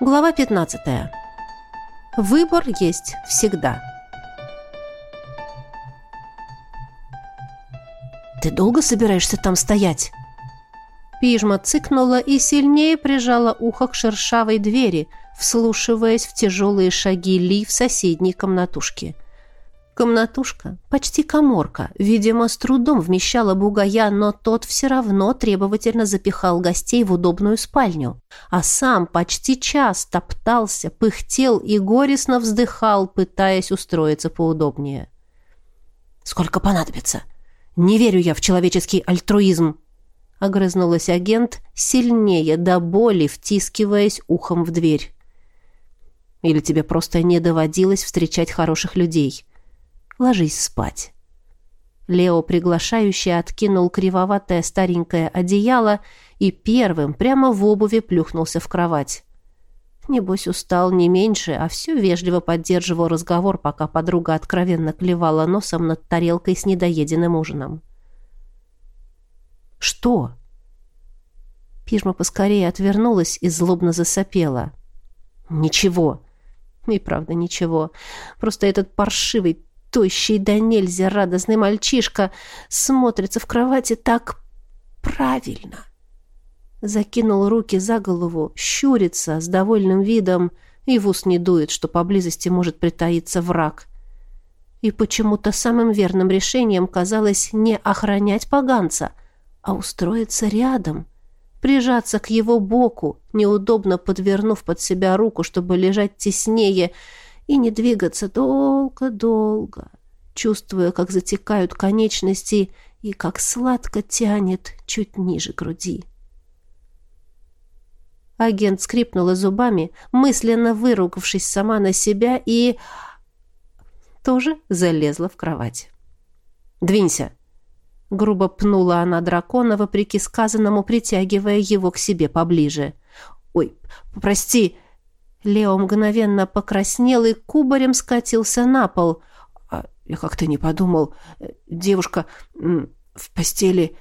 Глава 15. Выбор есть всегда. «Ты долго собираешься там стоять?» Пижма цыкнула и сильнее прижала ухо к шершавой двери, вслушиваясь в тяжелые шаги Ли в соседней комнатушке. Комнатушка, почти коморка, видимо, с трудом вмещала бугая, но тот все равно требовательно запихал гостей в удобную спальню, а сам почти час топтался, пыхтел и горестно вздыхал, пытаясь устроиться поудобнее. «Сколько понадобится? Не верю я в человеческий альтруизм!» — огрызнулась агент, сильнее до боли втискиваясь ухом в дверь. «Или тебе просто не доводилось встречать хороших людей?» Ложись спать». Лео приглашающе откинул кривоватое старенькое одеяло и первым прямо в обуви плюхнулся в кровать. Небось, устал не меньше, а все вежливо поддерживал разговор, пока подруга откровенно клевала носом над тарелкой с недоеденным ужином. «Что?» Пижма поскорее отвернулась и злобно засопела. «Ничего». И правда ничего. Просто этот паршивый тощий да нельзя радостный мальчишка смотрится в кровати так правильно. Закинул руки за голову, щурится с довольным видом и в ус не дует, что поблизости может притаиться враг. И почему-то самым верным решением казалось не охранять поганца, а устроиться рядом, прижаться к его боку, неудобно подвернув под себя руку, чтобы лежать теснее, и не двигаться долго-долго, чувствуя, как затекают конечности и как сладко тянет чуть ниже груди. Агент скрипнула зубами, мысленно выругавшись сама на себя, и тоже залезла в кровать. «Двинься!» Грубо пнула она дракона, вопреки сказанному, притягивая его к себе поближе. «Ой, прости!» Лео мгновенно покраснел и кубарем скатился на пол. А я как-то не подумал. Девушка в постели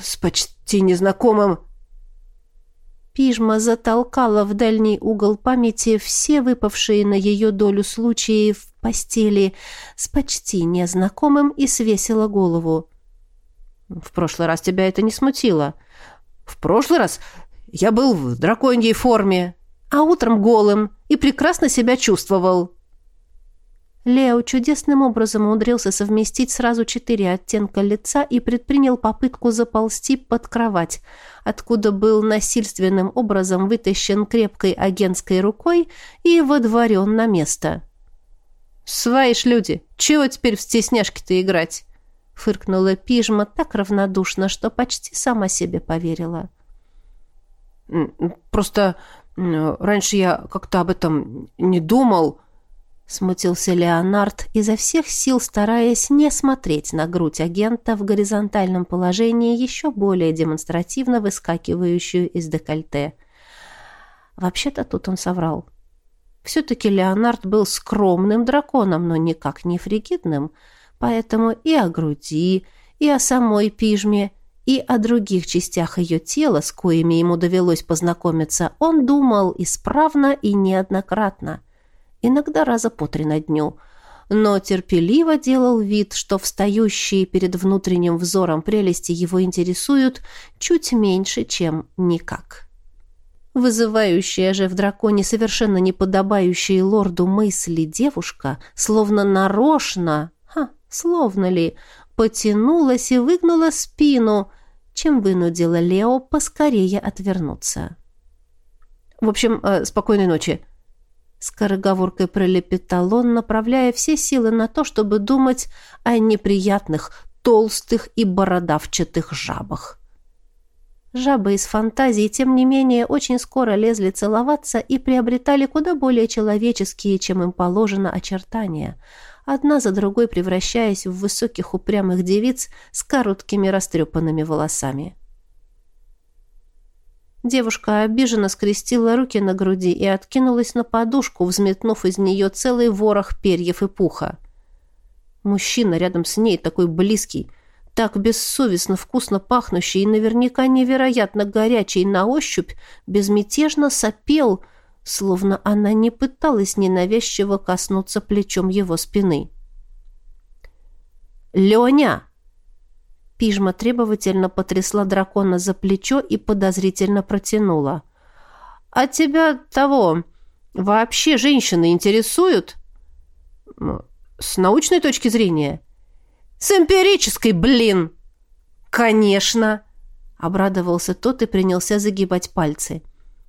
с почти незнакомым... Пижма затолкала в дальний угол памяти все выпавшие на ее долю случаи в постели с почти незнакомым и свесила голову. «В прошлый раз тебя это не смутило?» «В прошлый раз я был в драконьей форме», а утром голым и прекрасно себя чувствовал. Лео чудесным образом умудрился совместить сразу четыре оттенка лица и предпринял попытку заползти под кровать, откуда был насильственным образом вытащен крепкой агентской рукой и водворен на место. «Свои ж люди! Чего теперь в стесняшки-то играть?» фыркнула пижма так равнодушно, что почти сама себе поверила. «Просто Раньше я как-то об этом не думал. Смутился Леонард, изо всех сил стараясь не смотреть на грудь агента в горизонтальном положении, еще более демонстративно выскакивающую из декольте. Вообще-то тут он соврал. Все-таки Леонард был скромным драконом, но никак не фригидным, поэтому и о груди, и о самой пижме и о других частях ее тела, с коими ему довелось познакомиться, он думал исправно и неоднократно, иногда раза по три на дню, но терпеливо делал вид, что встающие перед внутренним взором прелести его интересуют чуть меньше, чем никак. Вызывающая же в драконе совершенно неподобающие лорду мысли девушка, словно нарочно, ха, словно ли, потянулась и выгнула спину, чем вынудила Лео поскорее отвернуться. «В общем, э, спокойной ночи», — скороговоркой пролепетал он, направляя все силы на то, чтобы думать о неприятных, толстых и бородавчатых жабах. Жабы из фантазии, тем не менее, очень скоро лезли целоваться и приобретали куда более человеческие, чем им положено, очертания — одна за другой превращаясь в высоких упрямых девиц с короткими растрепанными волосами. Девушка обиженно скрестила руки на груди и откинулась на подушку, взметнув из нее целый ворох перьев и пуха. Мужчина рядом с ней, такой близкий, так бессовестно вкусно пахнущий и наверняка невероятно горячий на ощупь, безмятежно сопел, словно она не пыталась ненавязчиво коснуться плечом его спины. «Леня!» Пижма требовательно потрясла дракона за плечо и подозрительно протянула. «А тебя того вообще женщины интересуют?» «С научной точки зрения?» «С эмпирической, блин!» «Конечно!» — обрадовался тот и принялся загибать пальцы.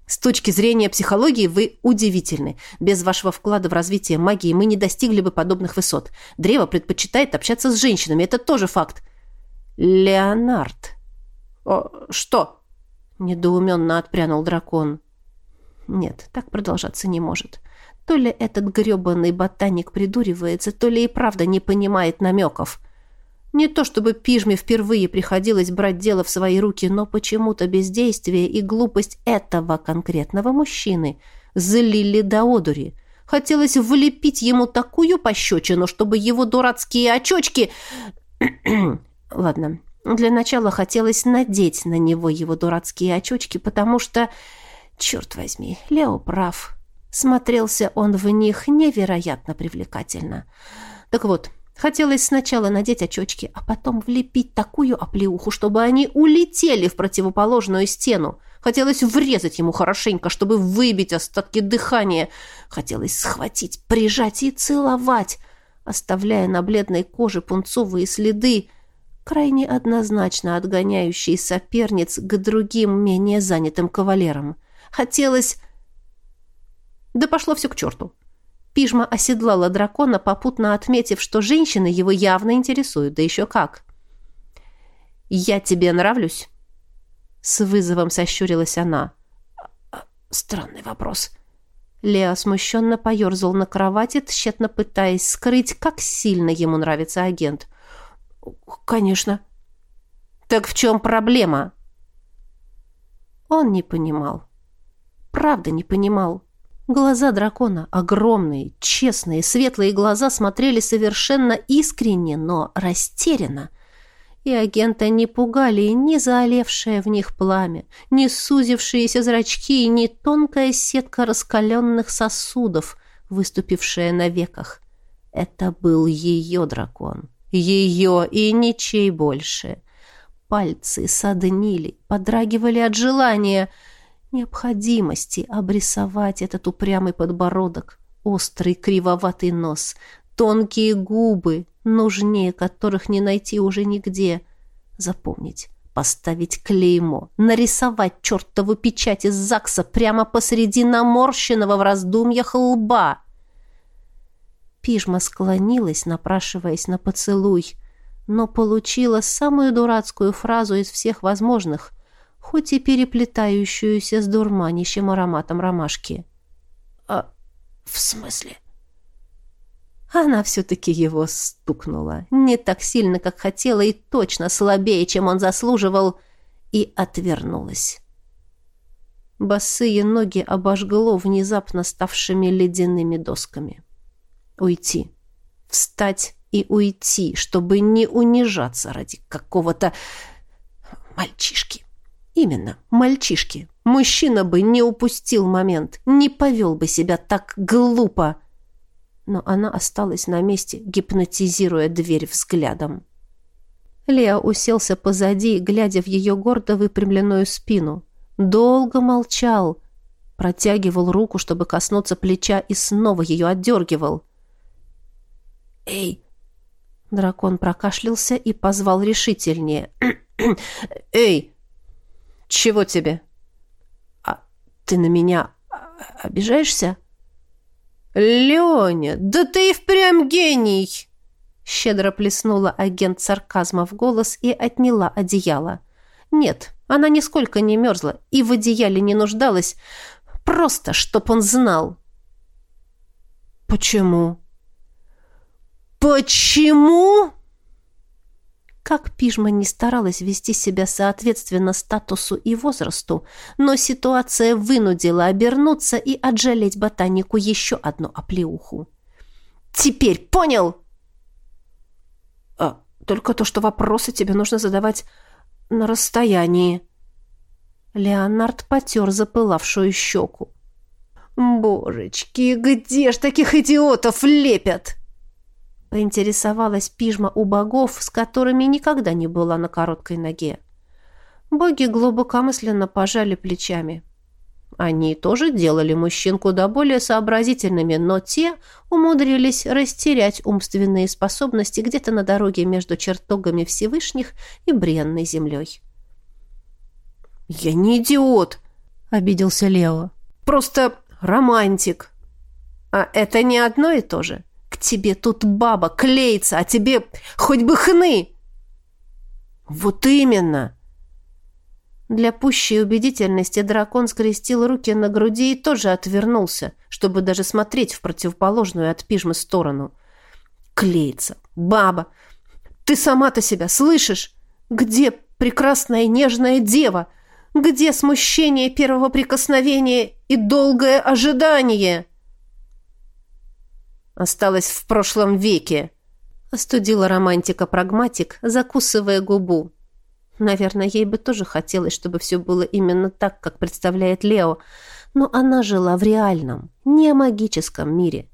«С точки зрения психологии вы удивительны. Без вашего вклада в развитие магии мы не достигли бы подобных высот. Древо предпочитает общаться с женщинами, это тоже факт». «Леонард!» О, «Что?» — недоуменно отпрянул дракон. «Нет, так продолжаться не может. То ли этот грёбаный ботаник придуривается, то ли и правда не понимает намеков». Не то чтобы Пижме впервые приходилось брать дело в свои руки, но почему-то бездействие и глупость этого конкретного мужчины злили до одури. Хотелось влепить ему такую пощечину, чтобы его дурацкие очочки... Ладно, для начала хотелось надеть на него его дурацкие очочки, потому что, черт возьми, Лео прав. Смотрелся он в них невероятно привлекательно. Так вот, Хотелось сначала надеть очечки, а потом влепить такую оплеуху, чтобы они улетели в противоположную стену. Хотелось врезать ему хорошенько, чтобы выбить остатки дыхания. Хотелось схватить, прижать и целовать, оставляя на бледной коже пунцовые следы, крайне однозначно отгоняющие соперниц к другим, менее занятым кавалерам. Хотелось... Да пошло все к черту. Пижма оседлала дракона, попутно отметив, что женщины его явно интересуют, да еще как. «Я тебе нравлюсь?» С вызовом сощурилась она. «Странный вопрос». Лео смущенно поерзал на кровати, тщетно пытаясь скрыть, как сильно ему нравится агент. «Конечно». «Так в чем проблема?» Он не понимал. Правда не понимал. Глаза дракона, огромные, честные, светлые глаза смотрели совершенно искренне, но растерянно. И агента не пугали ни заолевшее в них пламя, ни сузившиеся зрачки, ни тонкая сетка раскаленных сосудов, выступившая на веках. Это был ее дракон. Ее и ничей больше. Пальцы соднили, подрагивали от желания — необходимости обрисовать этот упрямый подбородок, острый кривоватый нос, тонкие губы, нужнее которых не найти уже нигде. Запомнить, поставить клеймо, нарисовать чертову печать из ЗАГСа прямо посреди наморщенного в раздумьях лба. Пижма склонилась, напрашиваясь на поцелуй, но получила самую дурацкую фразу из всех возможных — хоть и переплетающуюся с дурманящим ароматом ромашки. «А в смысле?» Она все-таки его стукнула. Не так сильно, как хотела, и точно слабее, чем он заслуживал, и отвернулась. Босые ноги обожгло внезапно ставшими ледяными досками. Уйти. Встать и уйти, чтобы не унижаться ради какого-то мальчишки. Именно, мальчишки. Мужчина бы не упустил момент, не повел бы себя так глупо. Но она осталась на месте, гипнотизируя дверь взглядом. Лео уселся позади, глядя в ее гордо выпрямленную спину. Долго молчал, протягивал руку, чтобы коснуться плеча, и снова ее отдергивал. «Эй!» Дракон прокашлялся и позвал решительнее. «Эй!» «Чего тебе?» «А ты на меня обижаешься?» «Леня, да ты и впрямь гений!» Щедро плеснула агент сарказма в голос и отняла одеяло. «Нет, она нисколько не мерзла и в одеяле не нуждалась. Просто, чтоб он знал». «Почему?» «Почему?» Как Пижма не старалась вести себя соответственно статусу и возрасту, но ситуация вынудила обернуться и отжалеть ботанику еще одну оплеуху. «Теперь понял?» а, «Только то, что вопросы тебе нужно задавать на расстоянии». Леонард потер запылавшую щеку. «Божечки, где ж таких идиотов лепят?» Поинтересовалась пижма у богов, с которыми никогда не была на короткой ноге. Боги глубокомысленно пожали плечами. Они тоже делали мужчин куда более сообразительными, но те умудрились растерять умственные способности где-то на дороге между чертогами Всевышних и бренной землей. «Я не идиот!» — обиделся Лео. «Просто романтик!» «А это не одно и то же. Тебе тут баба клеится, а тебе хоть бы хны!» «Вот именно!» Для пущей убедительности дракон скрестил руки на груди и тоже отвернулся, чтобы даже смотреть в противоположную от пижмы сторону. «Клеится! Баба! Ты сама-то себя слышишь? Где прекрасная нежная дева? Где смущение первого прикосновения и долгое ожидание?» «Осталось в прошлом веке», — остудила романтика-прагматик, закусывая губу. Наверное, ей бы тоже хотелось, чтобы все было именно так, как представляет Лео, но она жила в реальном, не магическом мире.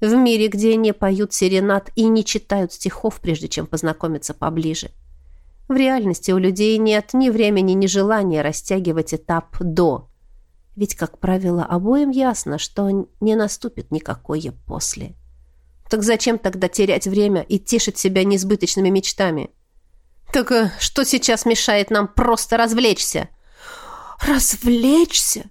В мире, где не поют серенад и не читают стихов, прежде чем познакомиться поближе. В реальности у людей нет ни времени, ни желания растягивать этап «до». Ведь, как правило, обоим ясно, что не наступит никакое «после». Так зачем тогда терять время и тешить себя несбыточными мечтами? Так э, что сейчас мешает нам просто развлечься? Развлечься?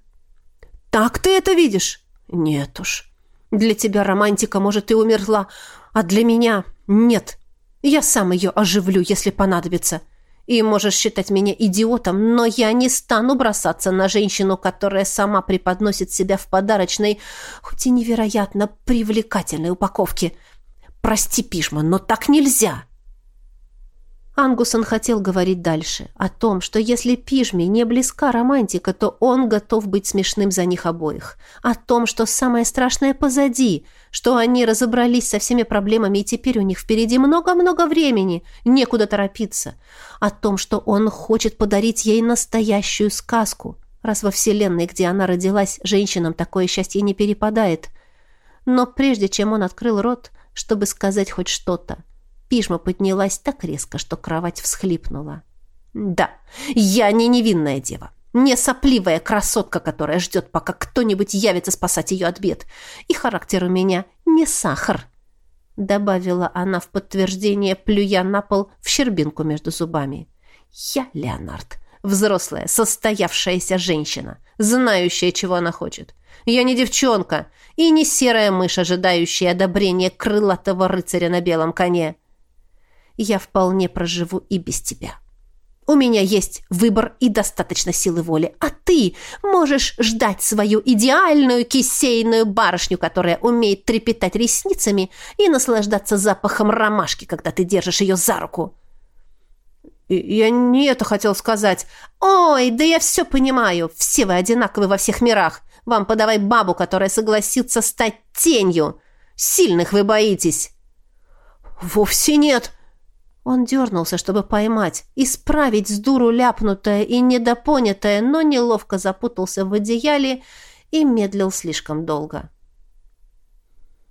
Так ты это видишь? Нет уж. Для тебя романтика, может, и умерла, а для меня нет. Я сам ее оживлю, если понадобится. И можешь считать меня идиотом, но я не стану бросаться на женщину, которая сама преподносит себя в подарочной, хоть и невероятно привлекательной упаковке. Прости, Пишма, но так нельзя. Ангусон хотел говорить дальше, о том, что если Пижме не близка романтика, то он готов быть смешным за них обоих, о том, что самое страшное позади, что они разобрались со всеми проблемами и теперь у них впереди много-много времени, некуда торопиться, о том, что он хочет подарить ей настоящую сказку, раз во вселенной, где она родилась, женщинам такое счастье не перепадает. Но прежде чем он открыл рот, чтобы сказать хоть что-то, Пижма поднялась так резко, что кровать всхлипнула. «Да, я не невинная дева, не сопливая красотка, которая ждет, пока кто-нибудь явится спасать ее от бед. И характер у меня не сахар», — добавила она в подтверждение, плюя на пол в щербинку между зубами. «Я, Леонард, взрослая, состоявшаяся женщина, знающая, чего она хочет. Я не девчонка и не серая мышь, ожидающая одобрения крылатого рыцаря на белом коне» я вполне проживу и без тебя. У меня есть выбор и достаточно силы воли, а ты можешь ждать свою идеальную кисейную барышню, которая умеет трепетать ресницами и наслаждаться запахом ромашки, когда ты держишь ее за руку. Я не это хотел сказать. Ой, да я все понимаю. Все вы одинаковы во всех мирах. Вам подавай бабу, которая согласится стать тенью. Сильных вы боитесь. Вовсе нет, он дернулся, чтобы поймать, исправить с дуру ляпнутое и недопонятое, но неловко запутался в одеяле и медлил слишком долго.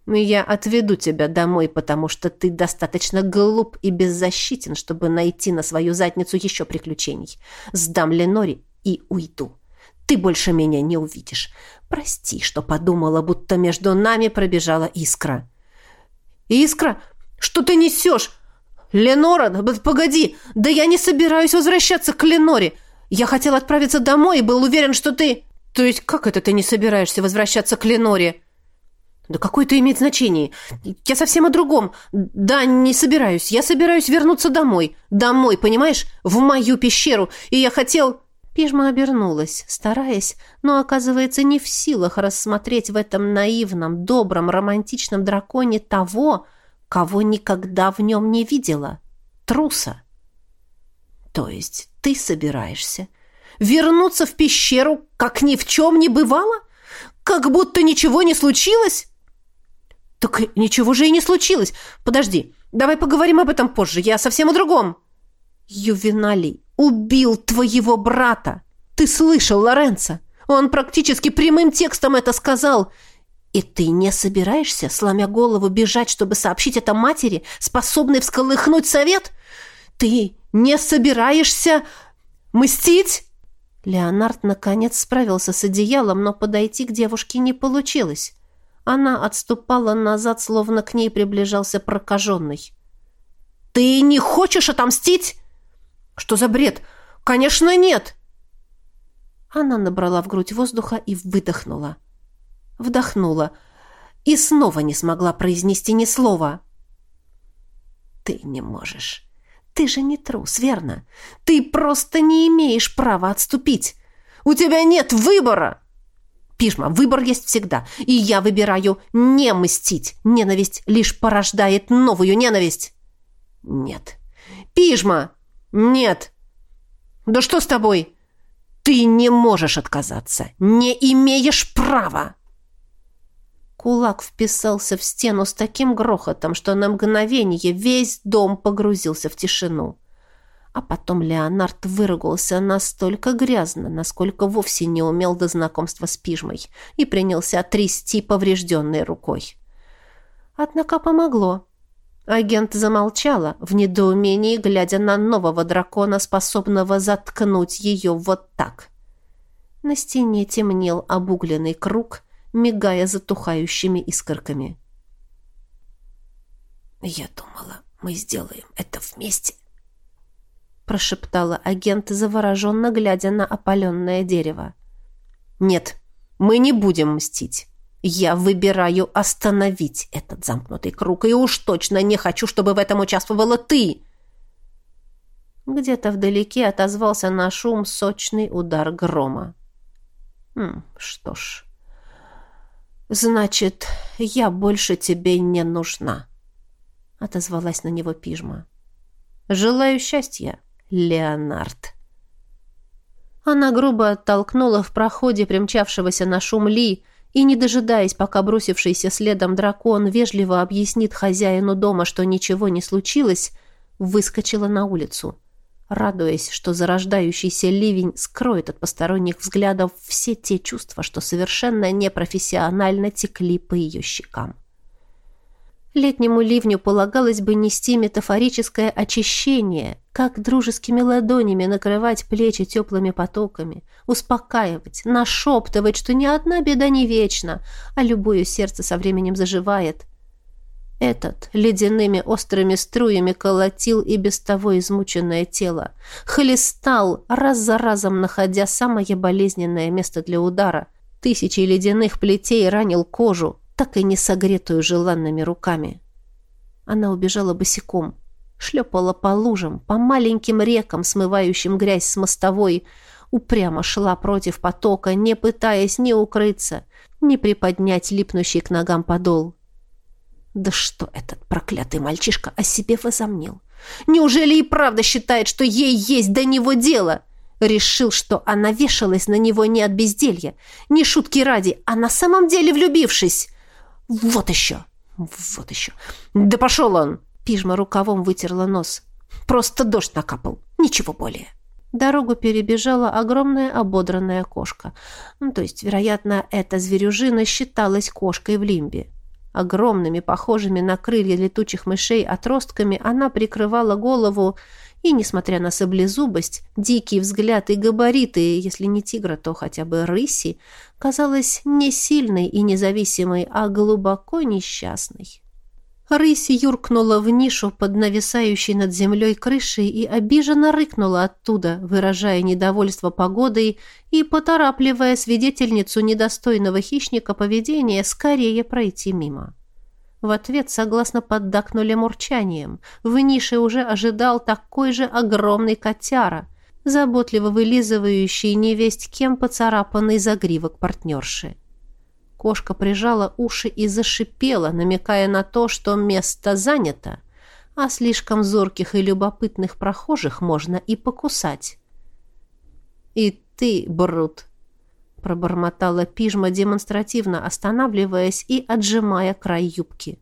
«Я отведу тебя домой, потому что ты достаточно глуп и беззащитен, чтобы найти на свою задницу еще приключений. Сдам Ленори и уйду. Ты больше меня не увидишь. Прости, что подумала, будто между нами пробежала искра». «Искра? Что ты несешь?» «Ленора, погоди! Да я не собираюсь возвращаться к Леноре! Я хотел отправиться домой и был уверен, что ты...» «То есть как это ты не собираешься возвращаться к Леноре?» «Да какое это имеет значение? Я совсем о другом. Да, не собираюсь. Я собираюсь вернуться домой. Домой, понимаешь? В мою пещеру. И я хотел...» Пижма обернулась, стараясь, но, оказывается, не в силах рассмотреть в этом наивном, добром, романтичном драконе того, кого никогда в нем не видела. Труса. То есть ты собираешься вернуться в пещеру, как ни в чем не бывало? Как будто ничего не случилось? Так ничего же и не случилось. Подожди, давай поговорим об этом позже. Я совсем о другом. Ювеналий убил твоего брата. Ты слышал, Лоренцо? Он практически прямым текстом это сказал. И ты не собираешься, сломя голову, бежать, чтобы сообщить это матери, способной всколыхнуть совет? Ты не собираешься мстить?» Леонард наконец справился с одеялом, но подойти к девушке не получилось. Она отступала назад, словно к ней приближался прокаженный. «Ты не хочешь отомстить?» «Что за бред? Конечно, нет!» Она набрала в грудь воздуха и выдохнула. Вдохнула. И снова не смогла произнести ни слова. «Ты не можешь. Ты же не трус, верно? Ты просто не имеешь права отступить. У тебя нет выбора!» Пишма, выбор есть всегда, и я выбираю не мстить. Ненависть лишь порождает новую ненависть. Нет. Пижма! Нет! Да что с тобой? Ты не можешь отказаться. Не имеешь права. Кулак вписался в стену с таким грохотом, что на мгновение весь дом погрузился в тишину. А потом Леонард выругался настолько грязно, насколько вовсе не умел до знакомства с пижмой, и принялся трясти поврежденной рукой. Однако помогло. Агент замолчала, в недоумении глядя на нового дракона, способного заткнуть ее вот так. На стене темнел обугленный круг, мигая затухающими искорками. «Я думала, мы сделаем это вместе», — прошептала агент, завороженно глядя на опаленное дерево. «Нет, мы не будем мстить». Я выбираю остановить этот замкнутый круг, и уж точно не хочу, чтобы в этом участвовала ты. Где-то вдалеке отозвался на шум сочный удар грома. Хм, что ж, значит, я больше тебе не нужна, отозвалась на него пижма. Желаю счастья, Леонард. Она грубо оттолкнула в проходе примчавшегося на шум Ли, и, не дожидаясь, пока бросившийся следом дракон вежливо объяснит хозяину дома, что ничего не случилось, выскочила на улицу, радуясь, что зарождающийся ливень скроет от посторонних взглядов все те чувства, что совершенно непрофессионально текли по ее щекам. Летнему ливню полагалось бы нести метафорическое очищение, как дружескими ладонями накрывать плечи теплыми потоками, успокаивать, нашептывать, что ни одна беда не вечна, а любое сердце со временем заживает. Этот ледяными острыми струями колотил и без того измученное тело, хлестал, раз за разом находя самое болезненное место для удара. Тысячи ледяных плетей ранил кожу, так и не согретую желанными руками. Она убежала босиком, шлепала по лужам, по маленьким рекам, смывающим грязь с мостовой, упрямо шла против потока, не пытаясь ни укрыться, ни приподнять липнущий к ногам подол. Да что этот проклятый мальчишка о себе возомнил? Неужели и правда считает, что ей есть до него дело? Решил, что она вешалась на него не от безделья, не шутки ради, а на самом деле влюбившись. Вот еще! Вот еще! Да пошел он! Пижма рукавом вытерла нос. Просто дождь накапал. Ничего более. Дорогу перебежала огромная ободранная кошка. Ну, то есть, вероятно, эта зверюжина считалась кошкой в лимбе. Огромными, похожими на крылья летучих мышей отростками она прикрывала голову и, несмотря на саблезубость, дикий взгляд и габариты, если не тигра, то хотя бы рыси, казалась не сильной и независимой, а глубоко несчастной. Рысь юркнула в нишу под нависающей над землей крышей и обиженно рыкнула оттуда, выражая недовольство погодой и поторапливая свидетельницу недостойного хищника поведения скорее пройти мимо. В ответ согласно поддакнули мурчанием. В нише уже ожидал такой же огромный котяра, заботливо вылизывающий невесть кем поцарапанный загривок партнерши. Кошка прижала уши и зашипела, намекая на то, что место занято, а слишком зорких и любопытных прохожих можно и покусать. «И ты, Брут!» пробормотала пижма демонстративно, останавливаясь и отжимая край юбки.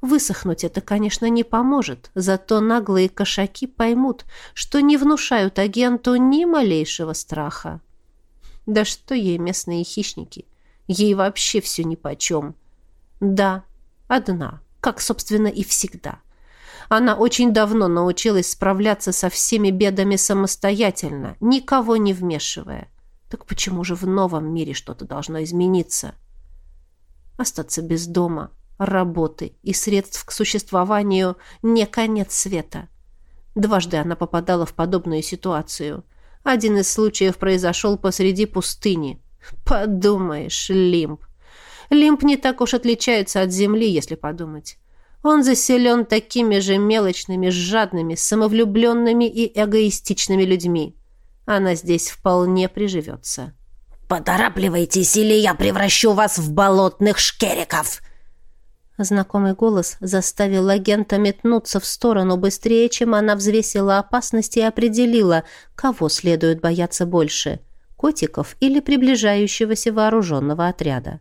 Высохнуть это, конечно, не поможет, зато наглые кошаки поймут, что не внушают агенту ни малейшего страха. Да что ей местные хищники? Ей вообще все нипочем. Да, одна, как, собственно, и всегда. Она очень давно научилась справляться со всеми бедами самостоятельно, никого не вмешивая. Так почему же в новом мире что-то должно измениться? Остаться без дома, работы и средств к существованию не конец света. Дважды она попадала в подобную ситуацию. Один из случаев произошел посреди пустыни. Подумаешь, Лимб. Лимб не так уж отличается от земли, если подумать. Он заселен такими же мелочными, жадными, самовлюбленными и эгоистичными людьми. Она здесь вполне приживется. «Поторапливайтесь, или я превращу вас в болотных шкериков!» Знакомый голос заставил агента метнуться в сторону быстрее, чем она взвесила опасность и определила, кого следует бояться больше – котиков или приближающегося вооруженного отряда.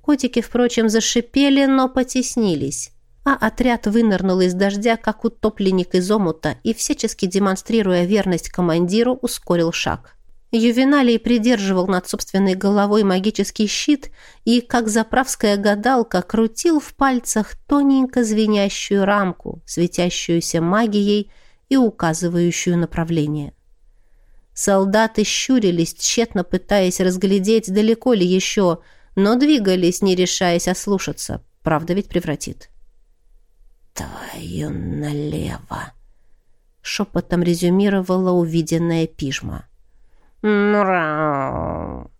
Котики, впрочем, зашипели, но потеснились, а отряд вынырнул из дождя, как утопленник из омута, и, всячески демонстрируя верность командиру, ускорил шаг – Ювеналий придерживал над собственной головой магический щит и, как заправская гадалка, крутил в пальцах тоненько звенящую рамку, светящуюся магией и указывающую направление. Солдаты щурились, тщетно пытаясь разглядеть, далеко ли еще, но двигались, не решаясь ослушаться. Правда ведь превратит. «Твою налево!» — шепотом резюмировала увиденная пижма. «Мрау!»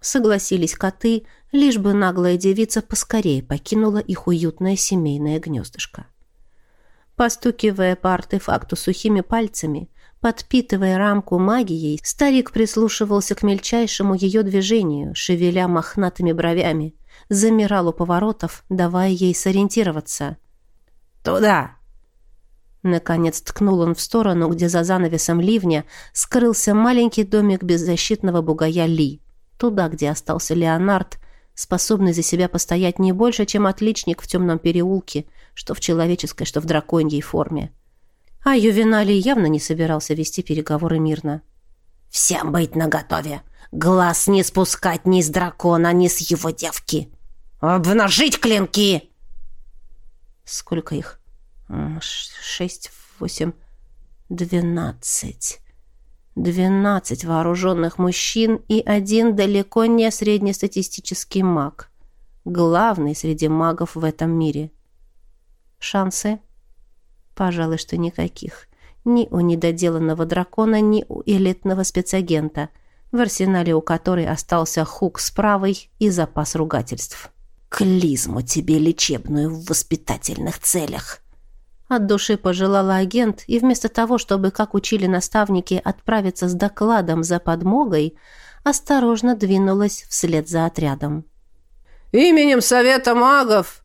Согласились коты, лишь бы наглая девица поскорее покинула их уютное семейное гнездышко. Постукивая по артефакту сухими пальцами, подпитывая рамку магией, старик прислушивался к мельчайшему ее движению, шевеля мохнатыми бровями, замирал у поворотов, давая ей сориентироваться. «Туда!» Наконец ткнул он в сторону, где за занавесом ливня скрылся маленький домик беззащитного бугая Ли. Туда, где остался Леонард, способный за себя постоять не больше, чем отличник в темном переулке, что в человеческой, что в драконьей форме. А Ювеналий явно не собирался вести переговоры мирно. «Всем быть наготове! Глаз не спускать ни с дракона, ни с его девки! Обнажить клинки!» «Сколько их?» шесть, восемь, двенадцать. Двенадцать вооруженных мужчин и один далеко не среднестатистический маг. Главный среди магов в этом мире. Шансы? Пожалуй, что никаких. Ни у недоделанного дракона, ни у элитного спецагента, в арсенале у которой остался хук с правой и запас ругательств. «Клизму тебе лечебную в воспитательных целях!» От души пожелала агент, и вместо того, чтобы, как учили наставники, отправиться с докладом за подмогой, осторожно двинулась вслед за отрядом. «Именем Совета магов!»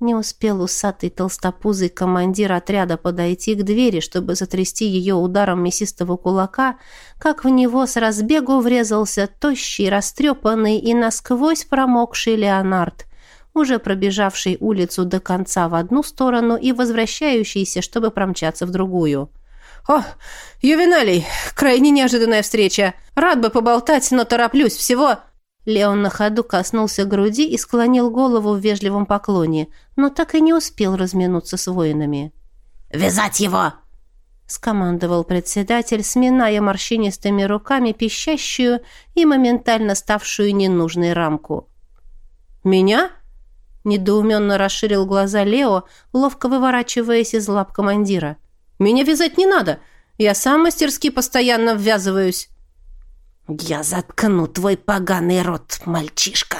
Не успел усатый толстопузый командир отряда подойти к двери, чтобы затрясти ее ударом мясистого кулака, как в него с разбегу врезался тощий, растрепанный и насквозь промокший Леонард, уже пробежавший улицу до конца в одну сторону и возвращающийся, чтобы промчаться в другую. «О, Ювеналий, крайне неожиданная встреча. Рад бы поболтать, но тороплюсь всего...» Леон на ходу коснулся груди и склонил голову в вежливом поклоне, но так и не успел разминуться с воинами. «Вязать его!» — скомандовал председатель, сминая морщинистыми руками пищащую и моментально ставшую ненужной рамку. «Меня?» Недоуменно расширил глаза Лео, ловко выворачиваясь из лап командира. «Меня вязать не надо. Я сам мастерски постоянно ввязываюсь». «Я заткну твой поганый рот, мальчишка!»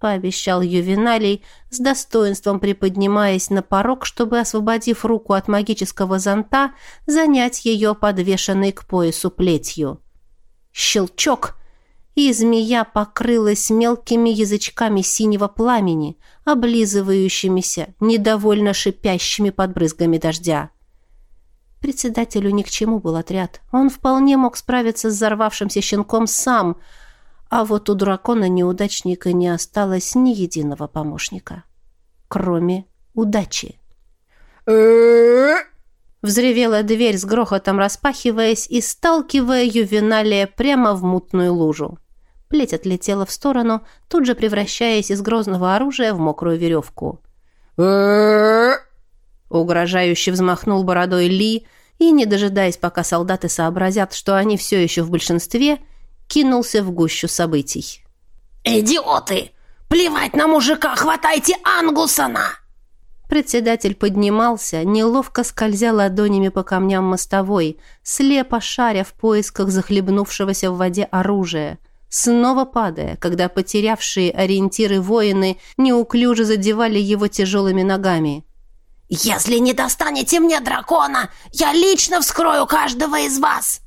пообещал Ювеналий, с достоинством приподнимаясь на порог, чтобы, освободив руку от магического зонта, занять ее подвешенной к поясу плетью. Щелчок! и змея покрылась мелкими язычками синего пламени, облизывающимися, недовольно шипящими под брызгами дождя. Председателю ни к чему был отряд. Он вполне мог справиться с взорвавшимся щенком сам, а вот у дракона-неудачника не осталось ни единого помощника. Кроме удачи. Взревела дверь с грохотом распахиваясь и сталкивая ювеналия прямо в мутную лужу. Плеть отлетела в сторону, тут же превращаясь из грозного оружия в мокрую веревку. Угрожающе взмахнул бородой Ли и, не дожидаясь, пока солдаты сообразят, что они все еще в большинстве, кинулся в гущу событий. «Идиоты! Плевать на мужика! Хватайте Ангусона!» Председатель поднимался, неловко скользя ладонями по камням мостовой, слепо шаря в поисках захлебнувшегося в воде оружия, снова падая, когда потерявшие ориентиры воины неуклюже задевали его тяжелыми ногами. «Если не достанете мне дракона, я лично вскрою каждого из вас!»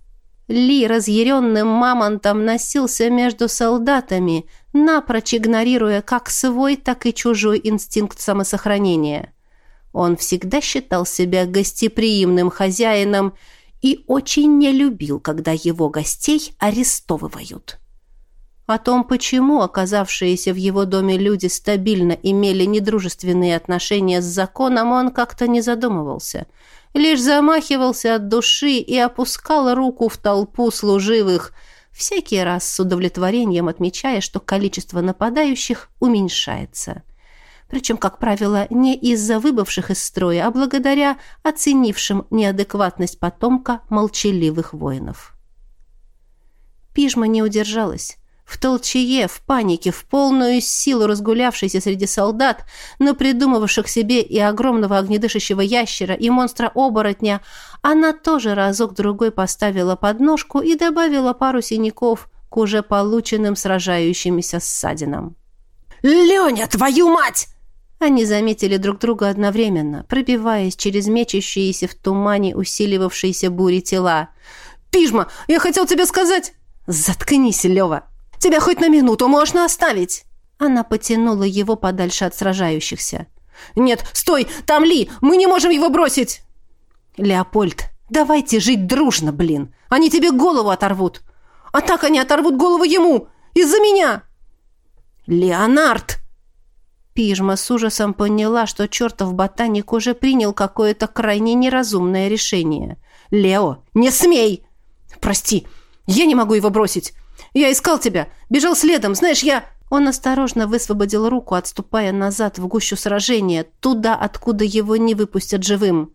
Ли разъяренным мамонтом носился между солдатами, напрочь игнорируя как свой, так и чужой инстинкт самосохранения. Он всегда считал себя гостеприимным хозяином и очень не любил, когда его гостей арестовывают. О том, почему оказавшиеся в его доме люди стабильно имели недружественные отношения с законом, он как-то не задумывался – лишь замахивался от души и опускал руку в толпу служивых, всякий раз с удовлетворением отмечая, что количество нападающих уменьшается. Причем, как правило, не из-за выбывших из строя, а благодаря оценившим неадекватность потомка молчаливых воинов. Пижма не удержалась. В толчее, в панике, в полную силу разгулявшейся среди солдат, напридумывавших себе и огромного огнедышащего ящера, и монстра-оборотня, она тоже разок-другой поставила подножку и добавила пару синяков к уже полученным сражающимися ссадинам. «Леня, твою мать!» Они заметили друг друга одновременно, пробиваясь через мечущиеся в тумане усиливавшиеся бури тела. «Пижма, я хотел тебе сказать...» «Заткнись, Лева!» Тебя хоть на минуту можно оставить?» Она потянула его подальше от сражающихся. «Нет, стой! Там Ли! Мы не можем его бросить!» «Леопольд, давайте жить дружно, блин! Они тебе голову оторвут!» «А так они оторвут голову ему! Из-за меня!» «Леонард!» Пижма с ужасом поняла, что чертов ботаник уже принял какое-то крайне неразумное решение. «Лео, не смей!» «Прости, я не могу его бросить. Я искал тебя, бежал следом, знаешь, я...» Он осторожно высвободил руку, отступая назад в гущу сражения, туда, откуда его не выпустят живым.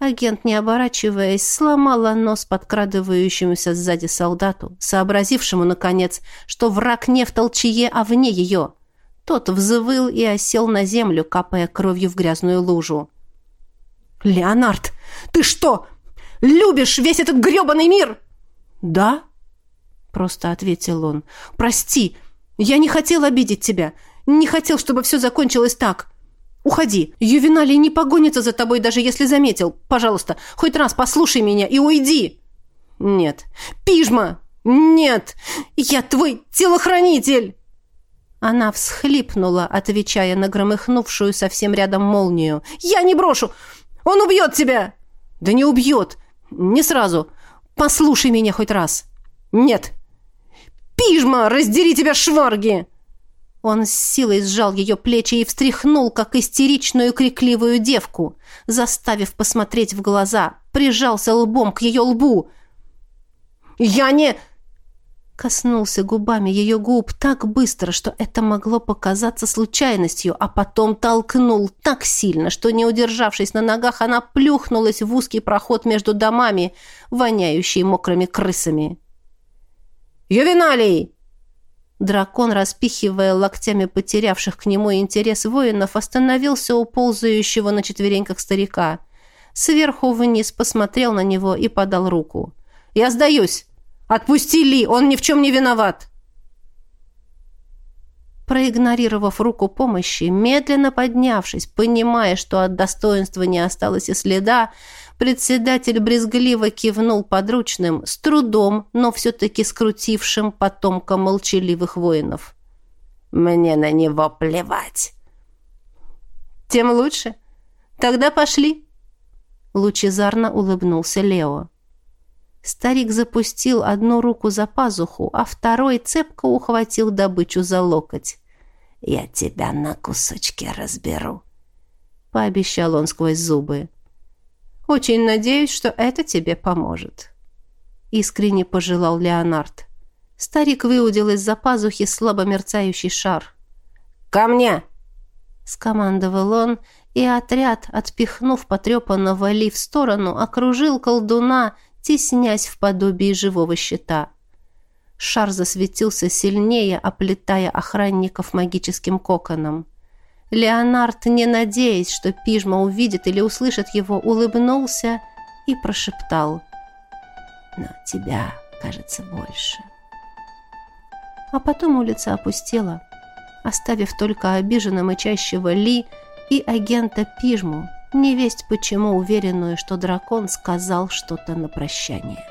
Агент, не оборачиваясь, сломала нос подкрадывающемуся сзади солдату, сообразившему, наконец, что враг не в толчье, а вне ее. Тот взвыл и осел на землю, капая кровью в грязную лужу. «Леонард, ты что, любишь весь этот грёбаный мир?» «Да», просто ответил он. «Прости, я не хотел обидеть тебя. Не хотел, чтобы все закончилось так. Уходи. Ювеналий не погонится за тобой, даже если заметил. Пожалуйста, хоть раз послушай меня и уйди». «Нет». «Пижма! Нет! Я твой телохранитель!» Она всхлипнула, отвечая на громыхнувшую совсем рядом молнию. «Я не брошу! Он убьет тебя!» «Да не убьет! Не сразу! Послушай меня хоть раз!» «Нет! Пижма, раздери тебя, шварги!» Он с силой сжал ее плечи и встряхнул, как истеричную крикливую девку, заставив посмотреть в глаза, прижался лбом к ее лбу. «Я не...» Коснулся губами ее губ так быстро, что это могло показаться случайностью, а потом толкнул так сильно, что, не удержавшись на ногах, она плюхнулась в узкий проход между домами, воняющий мокрыми крысами. «Ювеналий!» Дракон, распихивая локтями потерявших к нему интерес воинов, остановился у ползающего на четвереньках старика. Сверху вниз посмотрел на него и подал руку. «Я сдаюсь! Отпусти Ли, он ни в чем не виноват!» Проигнорировав руку помощи, медленно поднявшись, понимая, что от достоинства не осталось и следа, Председатель брезгливо кивнул подручным, с трудом, но все-таки скрутившим потомка молчаливых воинов. «Мне на него плевать». «Тем лучше. Тогда пошли». Лучезарно улыбнулся Лео. Старик запустил одну руку за пазуху, а второй цепко ухватил добычу за локоть. «Я тебя на кусочки разберу», — пообещал он сквозь зубы. Очень надеюсь, что это тебе поможет». Искренне пожелал Леонард. Старик выудил из-за пазухи слабо мерцающий шар. «Ко мне!» — скомандовал он, и отряд, отпихнув потрепанного Ли в сторону, окружил колдуна, теснясь в подобии живого щита. Шар засветился сильнее, оплетая охранников магическим коконом. Леонард, не надеясь, что Пижма увидит или услышит его, улыбнулся и прошептал «Но тебя, кажется, больше». А потом улица опустела, оставив только обиженно мычащего Ли и агента Пижму, невесть почему уверенную, что дракон сказал что-то на прощание.